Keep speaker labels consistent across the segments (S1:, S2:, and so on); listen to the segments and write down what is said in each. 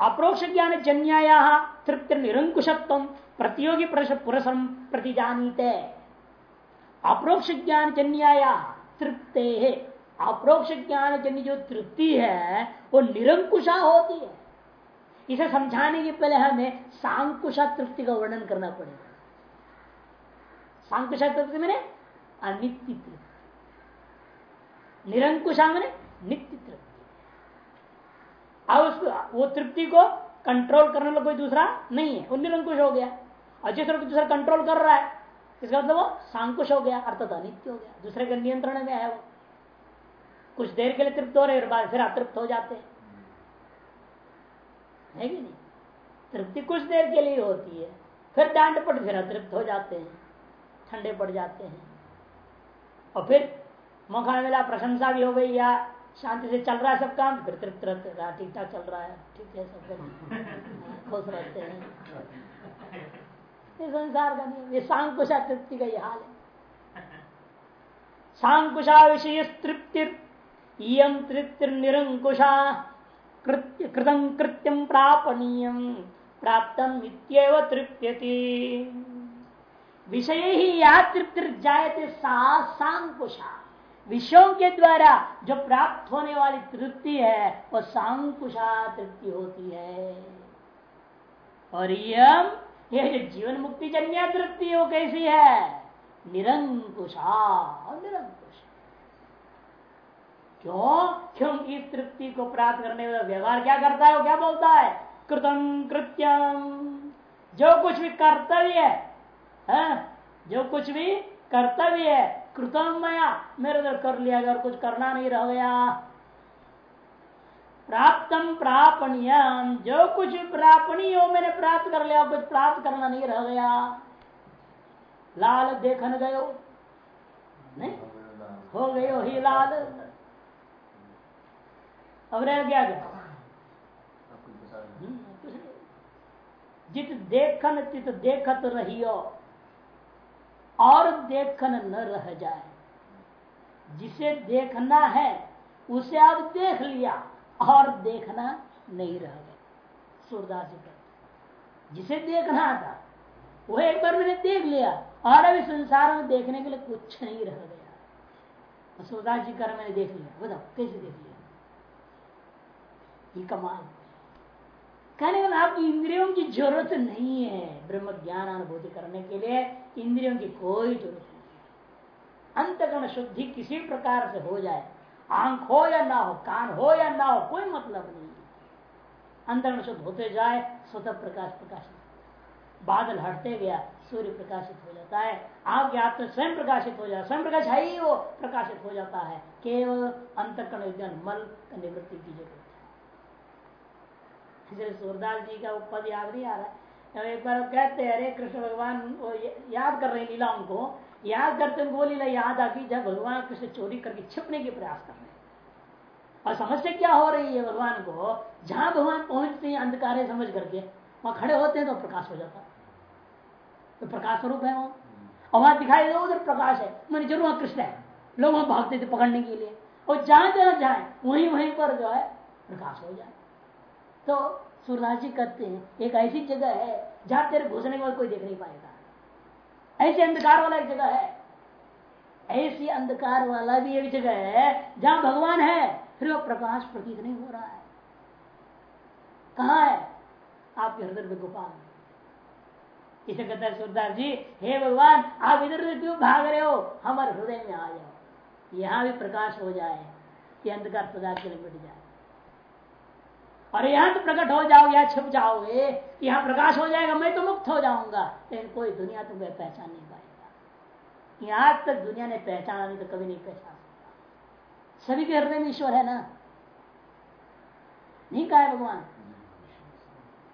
S1: अप्रोक्ष ज्ञान जन्याया तृप्ति निरंकुशत्व प्रतियोगी पुरसम प्रति जानीते अप्रोक्ष ज्ञान जन्याया तृप्ते। अप्रोक्ष ज्ञान जन्य जो तृप्ति है वो निरंकुशा होती है। इसे समझाने के पहले हमें सांकुशा तृप्ति का वर्णन करना पड़ेगा। सांकुशा तृप्ति मैंने अनित्य तृप्ति। निरंकुशा मैंने नित्य तृप्ति। अब उसको वो तृप्ति को कंट्रोल करने वाला कोई दूसरा नहीं है। वो निरंकुश हो गया। और जिस तरह दूसरा कंट्रोल कर रहा है, इसका मतलब वो सांकुश हो गया, अर्थात अनित्य हो गया। दूसरे के नियंत्रण में है वो। कुछ देर के लिए तृप्त हो रहे और बाद, फिर अतृप्त हो जाते हैं। है कि नहीं? तृप्ति कुछ देर के लिए होती है, फिर डांड पट, फिर अतृप्त हो जाते हैं, ठंडे पड़ जाते हैं। और फिर मौका मिला प्रशंसा भी हो गई, या शांति से चल रहा है सब काम? फिर तृप्त रहते हैं ठीक ठाक चल रहा है। ठीक है, सब खुश रहते हैं। ये संसार का नियम, ये सांकुशा तृप्ति का ये हाल है। सांकुशा विषय तृप्ति इम तृप्ति निरंकुशा कृतम कृत्यम प्रापणीय, प्राप्त इत्येव तृप्यति। विषय ही या तृप्ति जायते सा सांकुशा। विषयों के द्वारा जो प्राप्त होने वाली तृप्ति है वह सांकुशा तृप्ति होती है। और यम, ये जो जीवन मुक्ति जन्य तृप्ति वो कैसी है? निरंकुशा निरंकुश। क्यों? क्योंकि इस तृप्ति को प्राप्त करने वाला व्यवहार क्या करता है, वो क्या बोलता है? कृतम कृत्यम। जो कुछ भी कर्तव्य है? जो कुछ भी कर्तव्य है कृतम मया मेरे अंदर कर लिया गया और कुछ करना नहीं रह गया। प्राप्तम प्रापणीय जो कुछ प्रापणीय हो मैंने प्राप्त कर लिया कुछ प्राप्त करना नहीं रह गया। लाल देखन गयो। नहीं हो गयो ही लाल। अब रह गया क्या? हम्म, जित देखन तित देखत रहियो। और देखन न रह जाए। जिसे देखना है, उसे आप देख लिया और देखना नहीं रह गया। सूरदास जी का जिसे देखना था, वो एक बार मैंने देख लिया और अभी संसार में देखने के लिए कुछ नहीं रह गया। सूरदास जी कर मैंने देख लिया, बताओ, कैसे देख लिया? ये कमाल। कहने वाला आपकी इंद्रियों की ज़रूरत नहीं है ब्रह्म ज्ञान अनुभूति करने के लिए, इंद्रियों की कोई ज़रूरत नहीं अंतकरण शुद्धि किसी प्रकार से हो जाए, आँख हो या ना हो, कान हो या ना हो, कोई मतलब नहीं अंतरण शुद्ध होते जाए, स्वतः प्रकाश प्रकाशित बादल हटते गया, सूर्य प्रकाशित हो जाता है। आपके आत्म स्वयं प्रकाशित हो जाता स्वयं प्रकाश है ही वो, प्रकाशित हो जाता है। केवल अंतकरण विज्ञान, मल का निवृत्ति की ज़रूरत है सूरदास जी का पद याद नहीं आ रहा है। एक बार कहते हैं, अरे, कृष्ण भगवान, वो याद कर रहे हैं लीलाओं को याद करते उनको वो लीला याद आ गई, जब भगवान कृष्ण चोरी करके छिपने के प्रयास कर रहे हैं। और समस्या क्या हो रही है भगवान को? जहाँ भगवान पहुँचते हैं अंधकार समझ करके, वहाँ खड़े होते हैं तो प्रकाश हो जाता तो प्रकाश स्वरूप है वो। और वहाँ दिखाई दे, उधर प्रकाश है। मैंने ज़रूर वहाँ कृष्ण है। लोग वहाँ भागते थे पकड़ने के लिए। और जहाँ जहाँ जाए वहीं वहीं पर जो है प्रकाश हो जाए। तो सूर्यनाथ जी कहते हैं, एक ऐसी जगह है जहाँ तेरे घुसने के बाद कोई देख नहीं पाएगा। ऐसे अंधकार वाला एक जगह है। ऐसी अंधकार वाला भी एक जगह है जहाँ भगवान है, फिर वो प्रकाश प्रतीत नहीं हो रहा है। कहा है? आपके हृदय में गोपाल इसे कहता है सूरदास जी हे भगवान, आप इधर उधर क्यों भाग रहे हो? हमारे हृदय में आ जाओ। यहाँ भी प्रकाश हो जाए कि अंधकार पदार्थ के लिए मिट जाए। और यहाँ तो प्रकट हो जाओ या छिप जाओगे। यहाँ प्रकाश हो जाएगा, मैं तो मुक्त हो जाऊँगा। लेकिन कोई दुनिया तुम्हें पहचान नहीं पाएगा। यहाँ तक दुनिया ने पहचाना, नहीं तो कभी नहीं पहचान सभी के हृदय में ईश्वर है ना? नहीं कहा भगवान?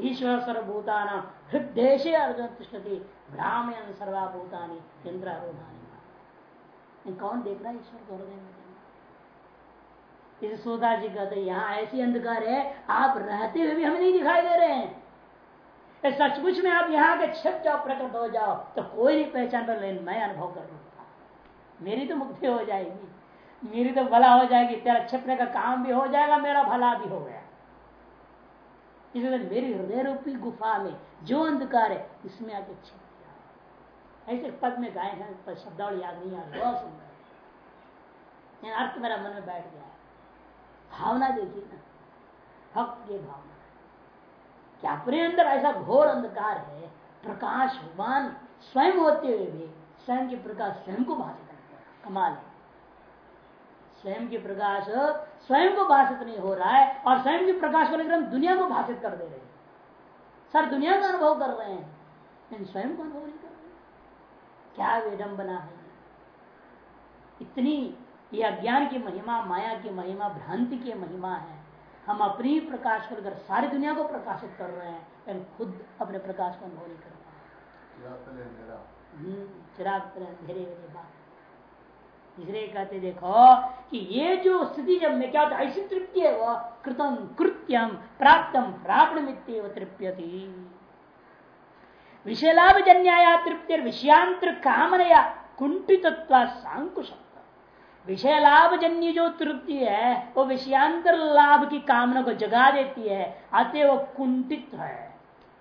S1: ईश्वर सर्वभूतान हृदय से अर्जुन तिष्ठती, ब्राह्मण सर्वाभूतानी इंद्रारूढ़ानी कौन देख रहा है ईश्वर को हृदय में? इस सोदा जी कहते यहाँ ऐसी अंधकार है, आप रहते हुए भी हमें नहीं दिखाई दे रहे हैं। सचमुच में आप यहाँ के छिप जाओ, प्रकट हो जाओ तो कोई नहीं पहचान पर लेकिन मैं अनुभव कर लूँगा मेरी तो मुक्ति हो जाएगी। मेरी तो भला हो जाएगी, तेरा छिपने का काम भी हो जाएगा, मेरा भला भी हो गया। इसलिए मेरी हृदय रूपी गुफा में जो अंधकार है, इसमें आके छिप गया। ऐसे पद में गाय हैं शब्दावली याद नहीं आ बहुत सुंदर अर्थ मेरा मन में बैठ गया भावना देखिए ना भक्त ये भावना। क्या अपने अंदर ऐसा घोर अंधकार है, प्रकाशवान स्वयं होते हुए भी स्वयं के प्रकाश स्वयं को भाषित नहीं कमाल है। स्वयं के प्रकाश स्वयं को भाषित नहीं हो रहा है और स्वयं की प्रकाश को लेकर हम दुनिया को भाषित कर दे रहे हैं। सर, दुनिया का अनुभव कर रहे हैं, लेकिन स्वयं को अनुभव नहीं कर रहे। क्या विडंबना है इतनी ये अज्ञान की महिमा माया की महिमा भ्रांति की महिमा है। हम अपनी प्रकाश को लेकर सारी दुनिया को प्रकाशित कर रहे हैं लेकिन खुद अपने प्रकाश को अनुभव नहीं कर रहे हम्म, चिराग अंधेरे वाली बात। इसलिए कहते देखो कि ये जो स्थिति जब में क्या होता ऐसी तृप्ति है वह कृतम कृत्यम प्राप्तम प्राप्त मित्य तृप्यति। विषय लाभ जन्याया तृप्ति विषयांतर कामनया कुंठित सांकुशम। विषय लाभ जन्य जो तृप्ति है, वो विषयांतर लाभ की कामना को जगा देती है, अतः वो कुंठित है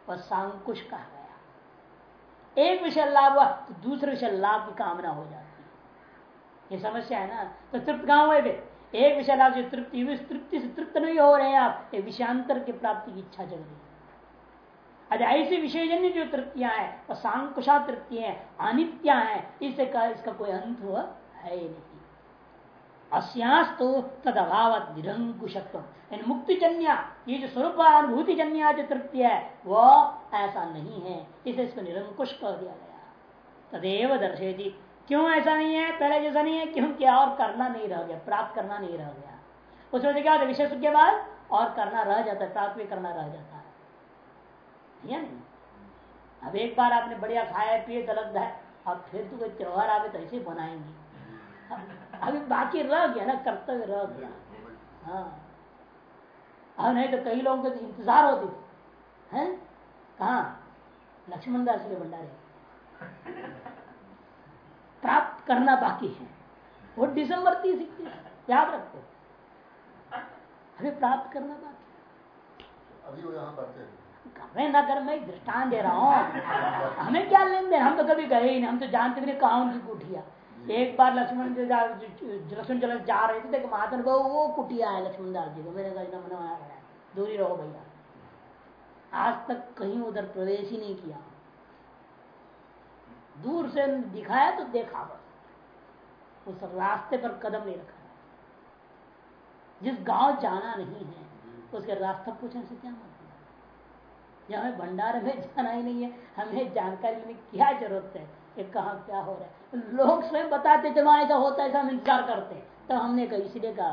S1: वह सांकुश कहा गया। एक विषय लाभ हुआ तो दूसरे विषय लाभ की कामना हो जाती है। ये समस्या है ना? तो तृप्त गाँव है एक विषय लाभ जो तृप्ति तृप्ति से तृप्त नहीं हो रहे हैं आप एक विषयांतर की प्राप्ति की इच्छा जग रही है। ऐसी विषयजन्य जो तृप्तियाँ हैं, वो सांकुशा तृप्तियाँ अनित्या है, इससे इसका कोई अंत है नहीं। अस्यास्तु तद अभाव निरंकुशत्व मुक्ति जन्या ये जो स्वरूप अनुभूति जन्या जो तृप्ति है वह ऐसा नहीं है। इसे इसको निरंकुश कर दिया गया। तदेव दर्शेदी क्यों ऐसा नहीं है? पहले जैसा नहीं है क्योंकि और करना नहीं रह गया, प्राप्त करना नहीं रह गया। उसमें क्या होता विशेष के बाद और करना रह जाता है, प्राप्त भी करना रह जाता है। नहीं? अब एक बार आपने बढ़िया खाया, पिए तलब है, अब फिर तो कोई त्योहार आवे तो ऐसे बनाएँगे अभी बाकी रह गया ना कर्तव्य रह गया। हाँ। अब नहीं तो कई लोगों को तो इंतज़ार होती थी। हैं? कहा? लक्ष्मण दास के भंडारे। प्राप्त करना बाकी है। वो दिसंबर तीस इकतीस याद रखते अभी प्राप्त करना बाकी अभी वो यहाँ हैं कर रहे ना कर मैं दृष्टान दे रहा हूँ। हमें क्या लेन देन? हम तो कभी गए ही नहीं। हम तो जानते भी नहीं कहा उनकी कुटिया एक बार लक्ष्मण लक्ष्मण चल जा रहे थे, देखो महात्मा बहु वो कुटिया है लक्ष्मण दास जी को, मेरे का मन दूरी रहो भैया। आज तक कहीं उधर प्रवेश ही नहीं किया। दूर से दिखाया तो देखा बस। उस रास्ते पर कदम नहीं रखा। जिस गाँव जाना नहीं है, उसके रास्ता पूछने से क्या मतलब? हमें भंडार में जाना ही नहीं है, हमें जानकारी लेने की क्या ज़रूरत है? कि कहा क्या हो रहा है। लोग स्वयं बताते, चलो ऐसा होता है, ऐसा हम इंतज़ार करते तो हमने कहा, इसलिए कहा,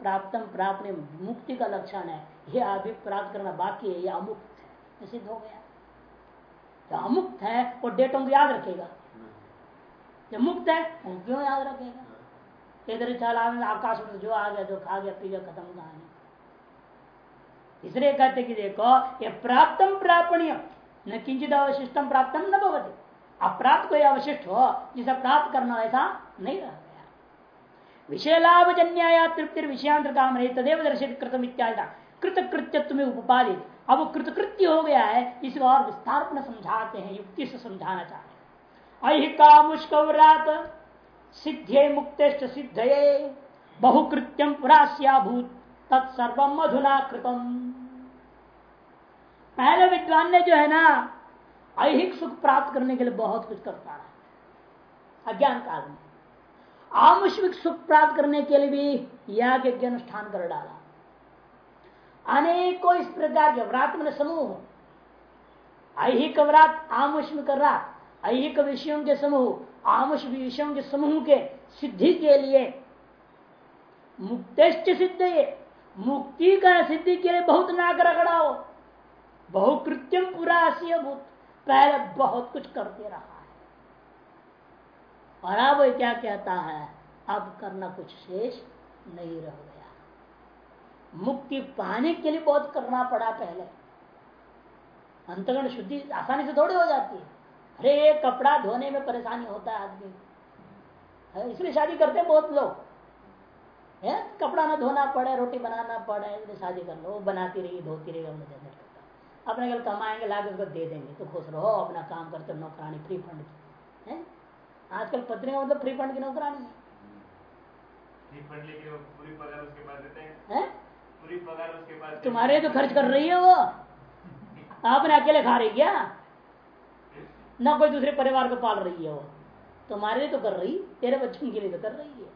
S1: प्राप्तम प्राप्त मुक्ति का लक्षण है। ये अभी प्राप्त करना बाकी है, ये अमुक्त है। सिद्ध हो गया। जो अमुक्त है, वो डेटों को याद रखेगा। जो मुक्त है, वो क्यों याद रखेगा? इधर चल आकाश में जो आ गया, जो खा गया, पी गया, खत्म कहानी। इसलिए कहते कि देखो, ये प्राप्तम प्रापणीय न किंचित अवशिष्टम प्राप्तम न भवती। अप्राप्त कोई अवशिष्ट हो, जिसे प्राप्त करना ऐसा नहीं रह गया। विषय लाभ जन्या तृप्ति विषयांतर काम रही तदेव दर्शित कृतम इत्यादि। कृत कृत्यत्व में उपादित। अब कृतकृत्य हो गया है, इसे और विस्तार में समझाते हैं, युक्ति से समझाना चाहते हैं। अहिका मुष्कवरात सिद्धे मुक्त सिद्ध बहुकृत्यम पुरास्याभूत, तत्सर्व मधुना कृतम। पहले विद्वान ने जो है ना ऐहिक सुख प्राप्त करने के लिए बहुत कुछ करता रहा अज्ञान काल में। आमुष्मिक सुख प्राप्त करने के लिए भी याग यज्ञ अनुष्ठान कर डाला। अनेकों इस प्रकार के व्रात में समूह ऐहिक व्रात आमुष्मिक रात ऐहिक विषयों के समूह आमुष विषयों के समूह के सिद्धि के लिए। मुक्तेश्च सिद्ध, मुक्ति का सिद्धि के लिए बहुत नाग नाक रगड़ाओ बहुकृत्यम पूरा भूत पहले बहुत कुछ करते रहा है। और अब क्या कहता है? अब करना कुछ शेष नहीं रह गया। मुक्ति पाने के लिए बहुत करना पड़ा पहले। अंतगण शुद्धि आसानी से थोड़ी हो जाती है। अरे कपड़ा धोने में परेशानी होता है आदमी। इसलिए शादी करते हैं बहुत लोग। है? कपड़ा ना धोना पड़े, रोटी बनाना पड़े, इसलिए शादी कर लो। बनाती रही धोती रही अपने कल कमाएँगे ला उसको दे देंगे। तो खुश रहो अपना काम करते नौकरानी फ्री फंड की। है? आजकल पत्नी का मतलब फ्री फंड की नौकरानी है।
S2: पूरी पगार उसके पास देते हैं? पूरी पगार उसके पास
S1: तुम्हारे तो खर्च कर रही है वो। आपने अकेले खा रही क्या? ना कोई दूसरे परिवार को पाल रही है वो। तुम्हारे लिए तो कर रही तेरे बच्चों के लिए तो कर रही है।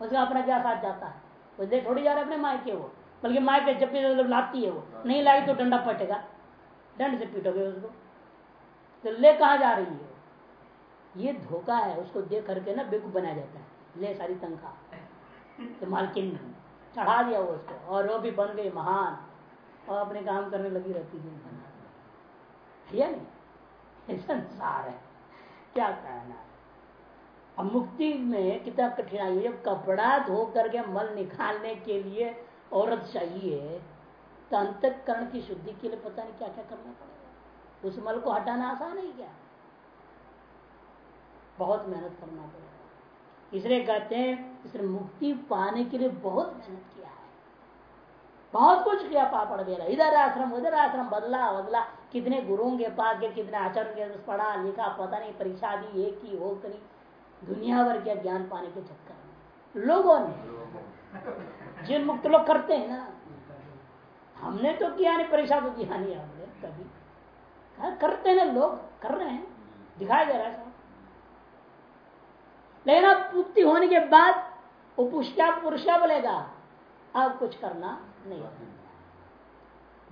S1: उसका अपना क्या साथ जाता है? वो देख थोड़ी जा रहा है अपने मायके वो। बल्कि मायके जब भी लाती है वो। नहीं लाई तो डंडा पटेगा दंड से पीटोगे उसको। तो ले कहा जा रही है? ये धोखा है, उसको देख करके ना बेकूफ बनाया जाता है। ले सारी तनख्वाह। तो मालकिन चढ़ा दिया वो उसको। और वो भी बन गई महान। और अपने काम करने लगी रहती है। या नहीं? संसार है। क्या कहना अब मुक्ति में कितना कठिनाई है। कपड़ा धो करके मल निकालने के लिए औरत चाहिए तो अंतकरण की शुद्धि के लिए पता नहीं क्या क्या करना पड़ेगा। उस मल को हटाना आसान है क्या? बहुत मेहनत करना पड़ेगा। इसलिए कहते हैं इसलिए मुक्ति पाने के लिए बहुत मेहनत किया है। बहुत कुछ किया, पापड़ बेला इधर आश्रम, उधर आश्रम, बदला बदला कितने गुरुओं के पास गए, कितने आचरण के पढ़ा, लिखा, पता नहीं, परीक्षा दी, एक की हो करी दुनिया भर क्या ज्ञान पाने के चक्कर में। लोगों ने। जिन मुक्त लोग करते हैं ना। हमने तो किया नहीं परीक्षा तो किया नहीं हमने कभी। हाँ, करते हैं ना लोग कर रहे हैं। दिखाई दे रहा है लेकिन अब मुक्ति होने के बाद वो पुष्टा पुरुषा बोलेगा अब कुछ करना नहीं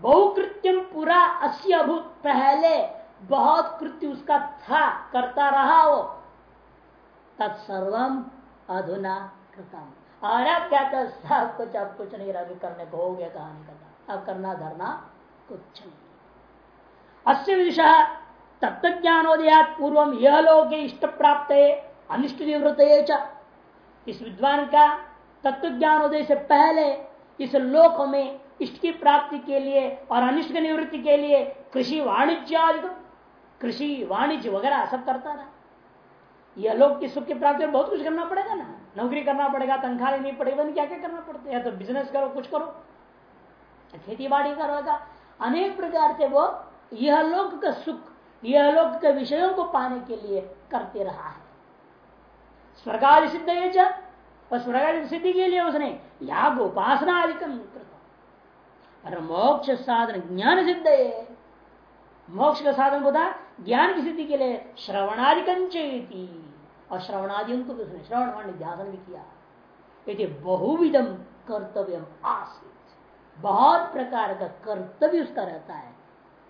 S1: बहुकृत्यम पूरा अस्य अभूत पहले बहुत कृत्य उसका था करता रहा वो। तत्सर्वम अधुना कृतम। और अब क्या कर सब कुछ, अब कुछ नहीं रहा करने को हो गया कहानी का अब करना, धरना कुछ नहीं। अस्य विदिशा तत्व ज्ञानोदयात पूर्व यह लोग इष्ट प्राप्त अनिष्ट निवृत्त इस विद्वान का तत्व ज्ञानोदय से पहले इस लोक में इष्ट की प्राप्ति के लिए और अनिष्ट निवृत्ति के लिए कृषि वाणिज्य आदि कृषि वाणिज्य वगैरह सब करता रहा। यह लोग की सुख की प्राप्ति में बहुत कुछ करना पड़ेगा ना? नौकरी करना पड़ेगा, तनख्वाह लेनी पड़ेगा क्या क्या करना पड़ता है। तो बिज़नेस करो, कुछ करो। खेती बाड़ी करोगा अनेक प्रकार से वो यह लोक का सुख, यह लोक के विषयों को पाने के लिए करते रहा है। स्वर्गादि सिद्ध और स्वर्गादि सिद्धि के लिए उसने याग, उपासना अधिकम और मोक्ष साधन, ज्ञान सिद्ध है मोक्ष का साधन होता ज्ञान की सिद्धि के लिए श्रवणादिकं और श्रवणादि को भी उसने श्रवण ध्यान भी किया। यदि बहुविधम कर्तव्य आसित। बहुत प्रकार का कर्तव्य उसका रहता है।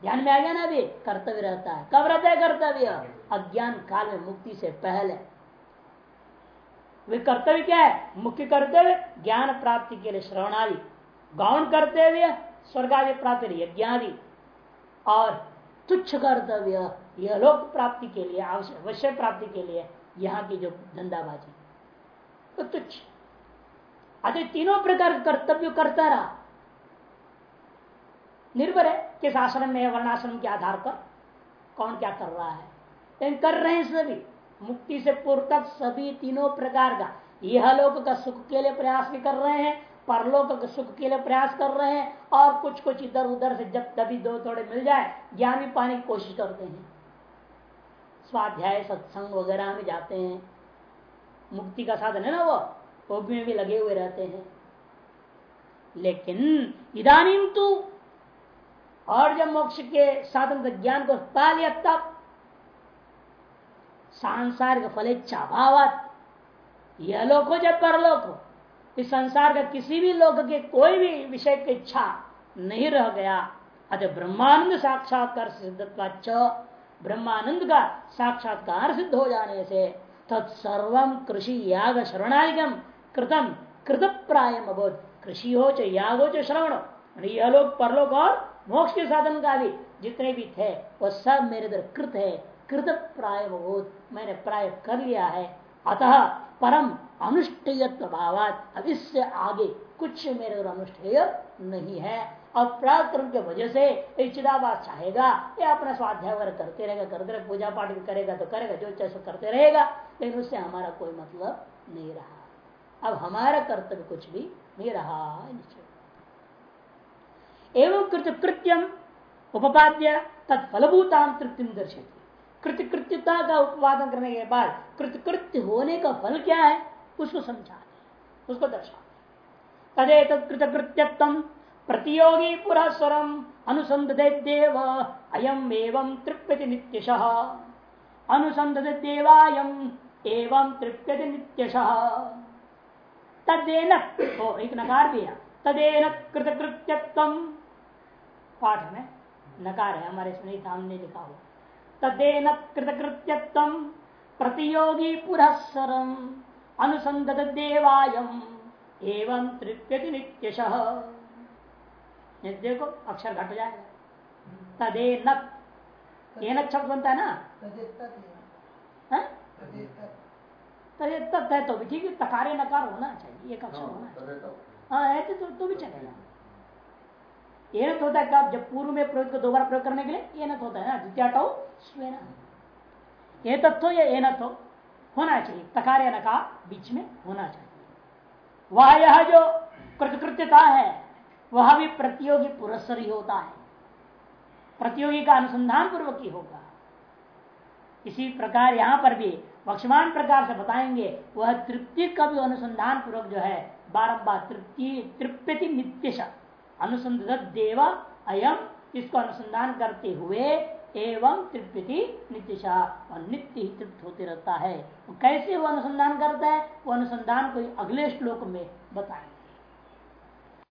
S1: ध्यान में आ गया ना अभी? कर्तव्य रहता है। कब रहता है कर्तव्य? अज्ञान काल में मुक्ति से पहले। वे कर्तव्य क्या है? मुख्य कर्तव्य, ज्ञान प्राप्ति के लिए श्रवणादि। गौण कर्तव्य हुए स्वर्ग आदि प्राप्ति यज्ञादि। और तुच्छ कर्तव्य, यह लोक प्राप्ति के लिए अवश्य प्राप्ति के लिए यहाँ की जो धंधाबाजी। तो तुच्छ। अतः तीनों प्रकार कर्तव्य करता रहा। निर्भर है किस आश्रम में वर्णाश्रम के आधार पर कौन क्या कर रहा है। लेकिन कर रहे हैं सभी। मुक्ति से पूर्व तक सभी तीनों प्रकार का। यह लोग का सुख के लिए प्रयास भी कर रहे हैं, परलोक के सुख के लिए प्रयास कर रहे हैं और कुछ कुछ इधर उधर से जब तभी दो थोड़े मिल जाए, ज्ञान भी पाने की कोशिश करते हैं। स्वाध्याय सत्संग वगैरह में जाते हैं। मुक्ति का साधन है ना वो? वो में भी लगे हुए रहते हैं। लेकिन इधानी तो और जब मोक्ष के साधन ज्ञान को पा लिया, तब सांसारिक फलेच्छा भावत यह लोक हो जब परलोक हो, इस संसार का किसी भी लोक के कोई भी विषय की इच्छा नहीं रह गया। अतः ब्रह्मानंद साक्षात्कार सिद्धत्वाच ब्रह्मानंद का साक्षात्कार सिद्ध हो जाने से तत्सर्व कृषि याग शरणागम कृतम कृत प्राय अबोध कृषि हो चाहे याग हो चाहे श्रवण यह परलोक और मोक्ष के साधन का भी जितने भी थे वह सब मेरे इधर कृत है कृत प्राय मैंने प्राय कर लिया है। अतः परम अनुष्ठेय भावात अब इससे आगे कुछ मेरे अनुष्ठेय नहीं है। और पराक्रम के वजह से चिदाबाद चाहेगा, ये अपना स्वाध्याय वगैरह करते रहेगा करते रहे पूजा पाठ भी करेगा तो करेगा, जो चाहे करते रहेगा, लेकिन उससे हमारा कोई मतलब नहीं रहा। अब हमारा कर्तव्य कुछ भी नहीं रहा एवं कृत कृत्यम उपपाद्य तत्फलभूताम तृप्ति दर्शक कृतकृत्यता का उत्पादन करने के बाद कृतकृत्य होने का फल क्या है? उसको समझाते उसको दर्शा दे तदे तत्कृतकृत्यत्म प्रतियोगी पुरस्वरम अनुसंधे देव अयम एवं तृप्यति नित्यश। अनुसंधे देवायम एवं तृप्यति नित्यश। तदेन एक नकार भी तदेन कृतकृत्यत्व। पाठ में नकार है, हमारे इसमें सामने लिखा हुआ। तदेन कृतकृत्यत्व प्रतियोगी पुरस्सरम अनुसंधत देवायम एवं तृप्यति नित्यश। देखो अक्षर घट जाएगा तदेन एन शब्द बनता है ना? तदे तत् है? तो भी ठीक है। तकारे नकार होना चाहिए एक अक्षर होना चाहिए। हाँ ऐसे तो, तो भी चलेगा। एनत होता है जब पूर्व में प्रयोग को दोबारा प्रयोग करने के लिए एनत होता है ना? द्वितीय टो स्वेन। ये तत्व या एनत हो होना चाहिए। तकार या नकार बीच में होना चाहिए। वह यह जो कृतकृत्यता है वह भी प्रतियोगी पुरस्सर ही होता है। प्रतियोगी का अनुसंधान पूर्वक ही होगा। इसी प्रकार यहाँ पर भी वक्षमान प्रकार से बताएँगे, वह तृप्ति का भी अनुसंधान पूर्वक जो है बारम्बार तृप्ति, तृप्यति नित्य अनुसंध देवा अयम, इसको अनुसंधान करते हुए एवं तृप्ति नित्यशा, और नित्य ही तृप्त होते रहता है। कैसे वो अनुसंधान करता है? वो अनुसंधान को अगले श्लोक में बताएँगे।